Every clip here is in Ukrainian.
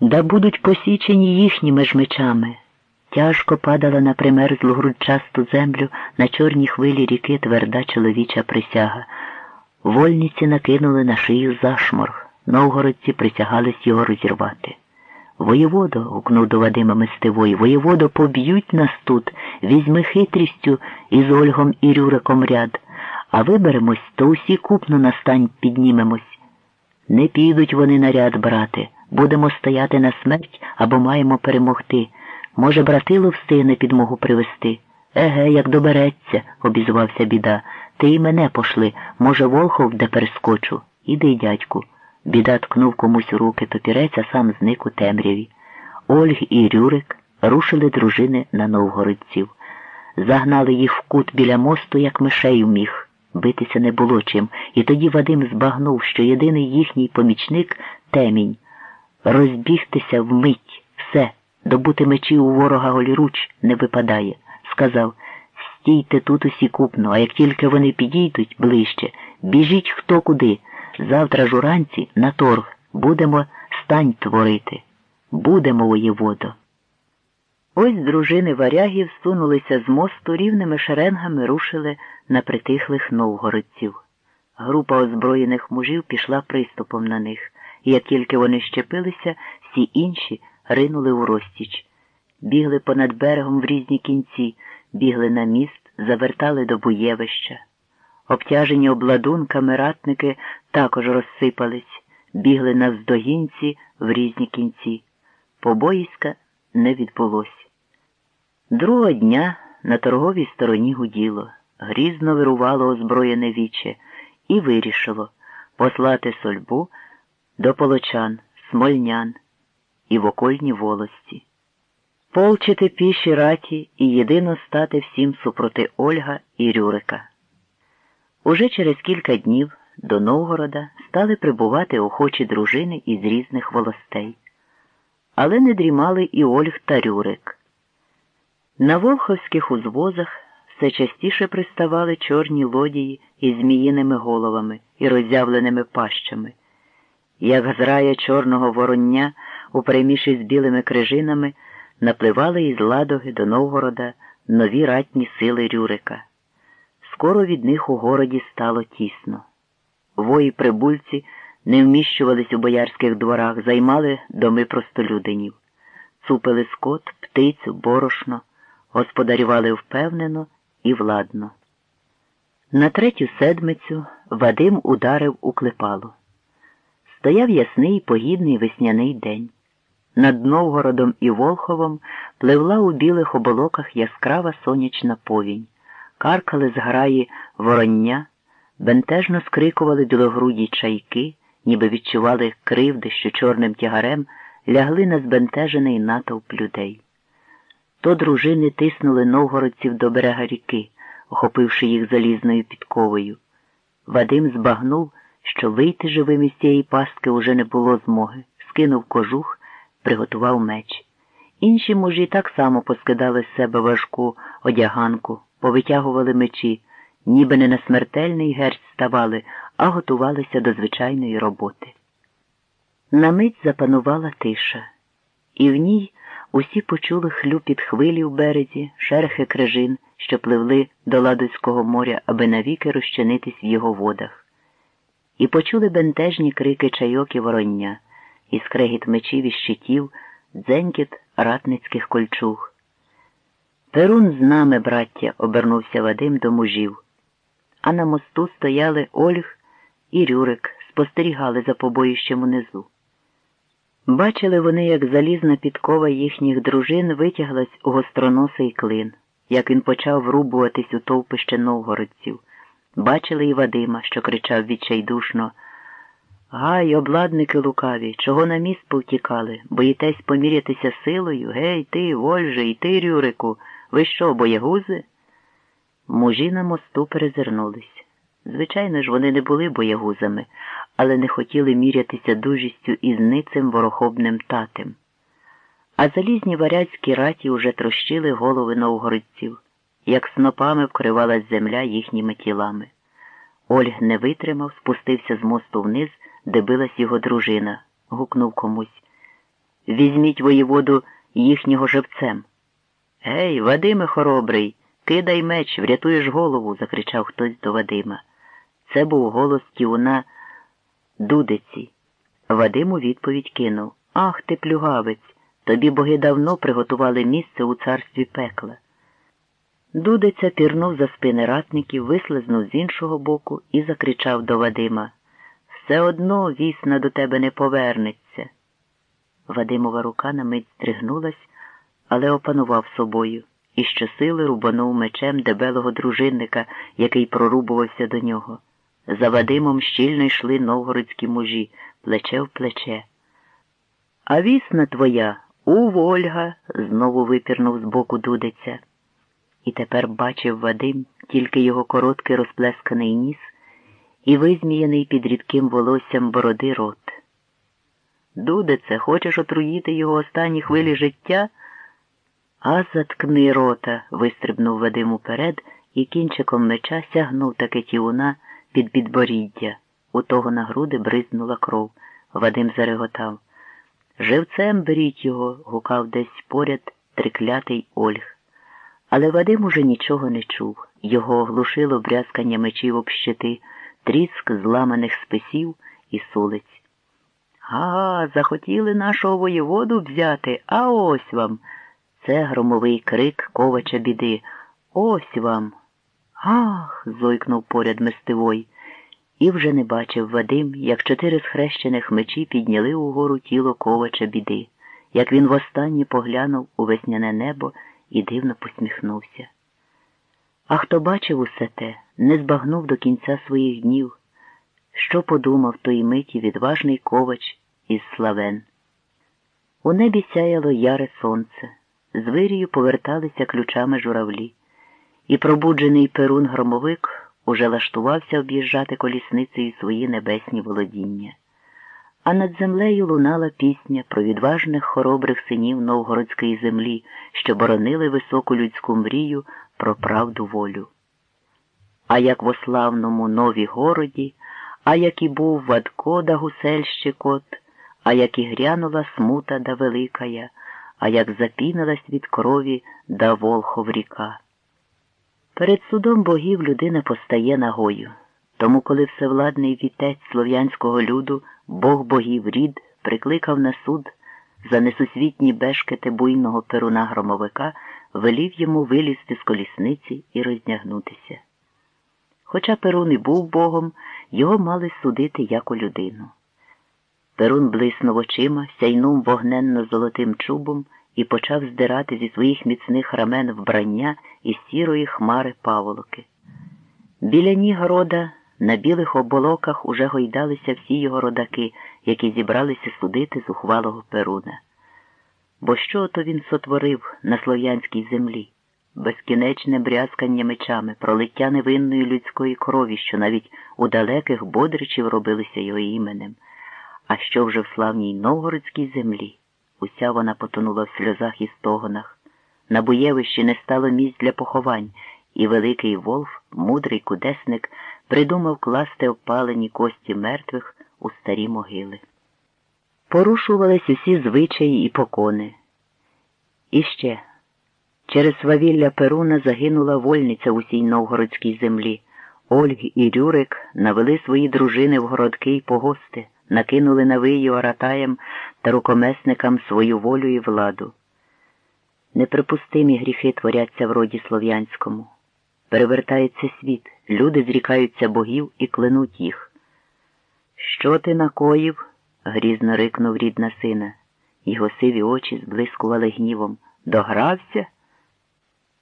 да будуть посічені їхніми ж мечами. Тяжко падала на примерзлу грудчасту землю на чорній хвилі ріки тверда чоловіча присяга. Вольниці накинули на шию зашморг, новгородці присягались його розірвати. Воєводо, гукнув до Вадима Мистевої, воєводо, поб'ють нас тут, візьми хитрістю із Ольгом і Рюриком ряд, а виберемось, то усі купно на стань піднімемось. Не підуть вони на ряд брати, будемо стояти на смерть або маємо перемогти. Може, братило встигне підмогу привести. Еге, як добереться, обізвався біда. Ти і мене пошли, може, Волхов де перескочу. Іди, дядьку. Біда ткнув комусь у руки папірець, а сам зник у темряві. Ольг і Рюрик рушили дружини на новгородців. Загнали їх в кут біля мосту, як мишей міг. Битися не було чим, і тоді Вадим збагнув, що єдиний їхній помічник темінь. Розбігтися вмить, все, добути мечі у ворога голіруч не випадає. Сказав стійте тут усі купно, а як тільки вони підійдуть ближче, біжіть хто куди. Завтра ж уранці на торг будемо стань творити. Будемо воєводо. Ось дружини варягів сунулися з мосту рівними шеренгами рушили на притихлих новгородців. Група озброєних мужів пішла приступом на них, як тільки вони щепилися, всі інші ринули у розтіч. Бігли понад берегом в різні кінці, бігли на міст, завертали до Буєвища. Обтяжені обладунками ратники також розсипались, бігли навздогінці в різні кінці. Побоїська не відбулось. Другого дня на торговій стороні гуділо, грізно вирувало озброєне віче і вирішило послати сольбу до полочан, смольнян і в окольні волості. Полчити піші раті і єдино стати всім супроти Ольга і Рюрика. Уже через кілька днів до Новгорода стали прибувати охочі дружини із різних волостей. Але не дрімали і Ольг та Рюрик. На волховських узвозах все частіше приставали чорні лодії із зміїними головами і роззявленими пащами. Як зрая чорного вороння, у переміші з білими крижинами, напливали із ладоги до Новгорода нові ратні сили Рюрика. Скоро від них у городі стало тісно. Вої прибульці не вміщувались у боярських дворах, займали доми простолюдинів, цупили скот, птицю, борошно, господарювали впевнено і владно. На третю седмицю Вадим ударив у клепалу. Стояв ясний погідний весняний день. Над Новгородом і Волховом пливла у білих оболоках яскрава сонячна повінь каркали з граї вороння, бентежно скрикували білогруді чайки, ніби відчували кривди, що чорним тягарем лягли на збентежений натовп людей. То дружини тиснули новгородців до берега ріки, охопивши їх залізною підковою. Вадим збагнув, що вийти живим із цієї пастки уже не було змоги, скинув кожух, приготував меч. Інші мужі так само поскидали з себе важку одяганку, повитягували мечі, ніби не на смертельний герць ставали, а готувалися до звичайної роботи. На мить запанувала тиша, і в ній усі почули хлюпіт хвилі в березі, шерхи крижин, що пливли до Ладоцького моря, аби навіки розчинитись в його водах, і почули бентежні крики чайок і вороння, і скрегіт мечів і щитів, дзенькіт ратницьких кольчуг. Перун з нами, браття, обернувся Вадим до мужів. А на мосту стояли Ольг і Рюрик, спостерігали за побоїщем унизу. Бачили вони, як залізна підкова їхніх дружин витяглась у гостроносий клин, як він почав врубуватись у товпище новгородців. Бачили і Вадима, що кричав відчайдушно. Гай, обладники лукаві, чого на міст повтікали, боїтесь помірятися силою? Гей, ти, Вольже, і ти, Рюрику. Ви що, боягузи? Мужі на мосту перезирнулись. Звичайно ж, вони не були боягузами, але не хотіли мірятися дужістю із ницим ворохобним татем. А залізні варяцькі раті уже трощили голови новгородців, як снопами вкривалась земля їхніми тілами. Ольг не витримав, спустився з мосту вниз, де билась його дружина, гукнув комусь. візьміть воєводу їхнього живцем. Гей, Вадиме хоробрий, кидай меч, врятуєш голову, закричав хтось до Вадима. Це був голос Тіуна Дудиці. Вадим у відповідь кинув Ах ти, плюгавець, тобі боги давно приготували місце у царстві пекла. Дудиця пірнув за спини ратників, вислизнув з іншого боку і закричав до Вадима Все одно вісна до тебе не повернеться. Вадимова рука на мить стригнулась, але опанував собою і щосили рубанув мечем дебелого дружинника, який прорубувався до нього. За Вадимом щільно йшли новгородські мужі, плече в плече. А вісна твоя, у Вольга, знову випірнув з боку дудиця. І тепер бачив Вадим тільки його короткий розплесканий ніс і визміяний під рідким волоссям бороди рот. Дудице, хочеш отруїти його останні хвилі життя? А заткни рота, вистрибнув Вадим уперед і кінчиком меча сягнув таки тіуна під підборіддя. У того на груди бризнула кров. Вадим зареготав. Живцем беріть його, гукав десь поряд триклятий Ольг. Але Вадим уже нічого не чув. Його оглушило брязкання мечів об щити, тріск зламаних списів і сулиць. Ага, захотіли нашого воєводу взяти, а ось вам. Це громовий крик ковача біди. Ось вам. Ах. зойкнув поряд мистивой. І вже не бачив Вадим, як чотири схрещених мечі підняли угору тіло ковача біди, як він востаннє поглянув у весняне небо і дивно посміхнувся. А хто бачив усе те, не збагнув до кінця своїх днів, що подумав той миті відважний ковач із славен. У небі сяяло яре сонце, з вирію поверталися ключами журавлі, і пробуджений перун громовик уже лаштувався об'їжджати колісницею свої небесні володіння. А над землею лунала пісня про відважних хоробрих синів новгородської землі, що боронили високу людську мрію про правду волю. А як в ославному нові городі, а як і був Вадко да гусельщикот, а як і грянула смута да великая, а як запінилась від крові да волхов ріка. Перед судом богів людина постає нагою, тому, коли всевладний вітець слов'янського люду, Бог богів рід, прикликав на суд за несусвітні бешкети буйного перуна громовика, велів йому вилізти з колісниці і роздягнутися. Хоча Перун і був богом, його мали судити як у людину. Перун блиснув очима, сяйнув вогненно золотим чубом і почав здирати зі своїх міцних рамен вбрання із сірої хмари паволоки. Біля ніг рода на білих оболоках уже гойдалися всі його родаки, які зібралися судити з ухвалого Перуна. Бо що то він сотворив на слов'янській землі? Безкінечне брязкання мечами, пролиття невинної людської крові, що навіть у далеких бодричів робилися його іменем, а що вже в славній новгородській землі. Уся вона потонула в сльозах і стогонах. На Буєвищі не стало місць для поховань, і великий Волф, мудрий кудесник, придумав класти опалені кості мертвих у старі могили. Порушувались усі звичаї і покони. І ще через свавілля Перуна загинула вольниця у сій новгородській землі. Ольг і Рюрик навели свої дружини в городки й погости накинули на вию оратаєм та рукомесникам свою волю і владу. Неприпустимі гріхи творяться в роді слов'янському. Перевертається світ, люди зрікаються богів і клянуть їх. Що ти накоїв? грізно рикнув рід на сина. Його сиві очі зблискували гнівом. Догрався?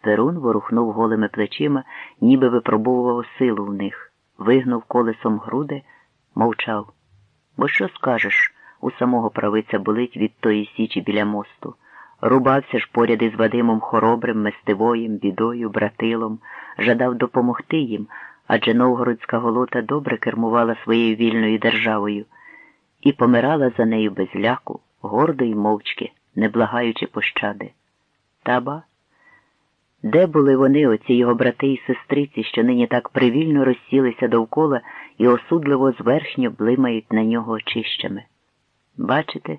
Перун ворухнув голими плечима, ніби випробовував силу в них, вигнув колесом груди, мовчав. Бо що скажеш, у самого правиця болить від тої січі біля мосту. Рубався ж поряд із Вадимом хоробрим, местивоєм, бідою, братилом, жадав допомогти їм, адже новгородська голота добре кермувала своєю вільною державою і помирала за нею без ляку, гордо й мовчки, не благаючи пощади. Таба? Де були вони, оці його брати і сестриці, що нині так привільно розсілися довкола і осудливо зверхньо блимають на нього очищами? Бачите,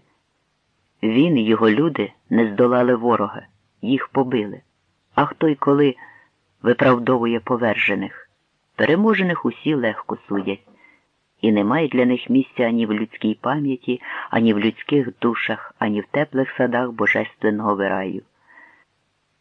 Він і його люди не здолали ворога, їх побили. А хто й коли виправдовує повержених, переможених усі легко судять, і немає для них місця ані в людській пам'яті, ані в людських душах, ані в теплих садах божественного вираю.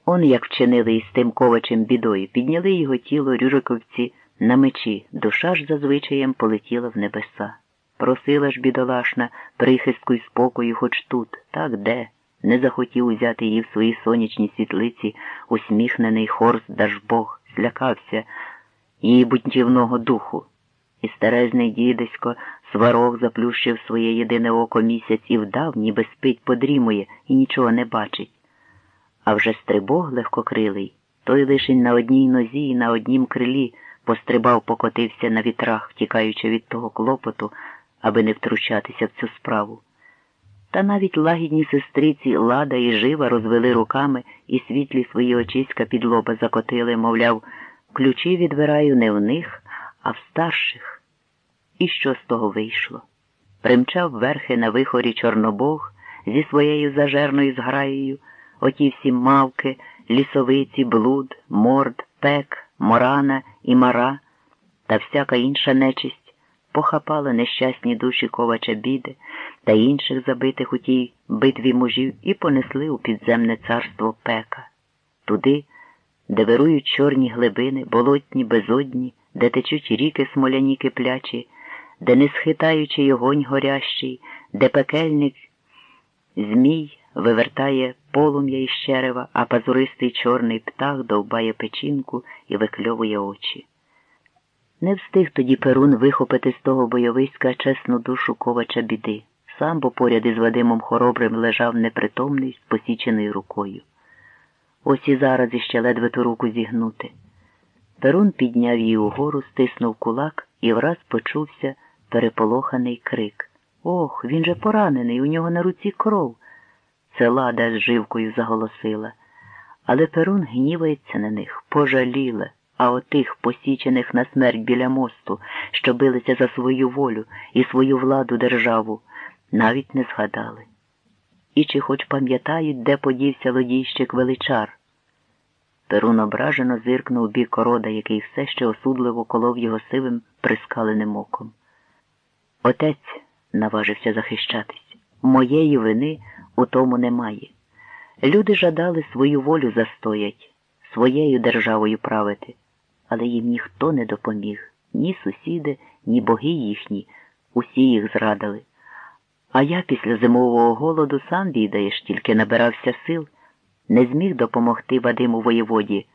Он як вчинили із тим ковачем бідою, підняли його тіло рюриковці на мечі, душа ж зазвичаєм полетіла в небеса. Просила ж бідолашна прихистку й спокою хоч тут, так де, не захотів узяти її в свої сонячні світлиці усміхнений хорст Дажбог, злякався її бунтівного духу. І старезний дідесько сварог заплющив своє єдине око місяць і вдав, ніби спить, подрімує і нічого не бачить. А вже стрибог легкокрилий, той лишень на одній нозі і на однім крилі пострибав, покотився на вітрах, тікаючи від того клопоту, аби не втручатися в цю справу. Та навіть лагідні сестриці Лада і жива розвели руками і світлі свої очиська під лоба закотили, мовляв, ключі відбираю не в них, а в старших. І що з того вийшло? Примчав верхи на вихорі Чорнобог зі своєю зажерною зграєю, оті всі мавки, лісовиці, блуд, морд, пек, морана і мара та всяка інша нечисть похапала нещасні душі ковача біди та інших забитих у тій битві мужів і понесли у підземне царство пека, туди, де вирують чорні глибини, болотні, безодні, де течуть ріки смоляні киплячі, де не схитаючи огонь горящий, де пекельник змій вивертає полум'я із черева, а пазуристий чорний птах довбає печінку і викльовує очі. Не встиг тоді Перун вихопити з того бойовиська чесну душу ковача біди. Сам бо поряд із Вадимом Хоробрим лежав непритомний з посіченою рукою. Ось і зараз іще ледве ту руку зігнути. Перун підняв її угору, стиснув кулак і враз почувся переполоханий крик. Ох, він же поранений, у нього на руці кров. Це лада з живкою заголосила. Але Перун гнівається на них, пожаліла а отих, посічених на смерть біля мосту, що билися за свою волю і свою владу державу, навіть не згадали. І чи хоч пам'ятають, де подівся лодійщик величар? Перун ображено зиркнув бік орода, який все ще осудливо колов його сивим прискаленим оком. Отець наважився захищатись. Моєї вини у тому немає. Люди жадали свою волю застоять, своєю державою правити але їм ніхто не допоміг, ні сусіди, ні боги їхні, усі їх зрадили. А я після зимового голоду сам відаєш, тільки набирався сил, не зміг допомогти Вадиму воєводі.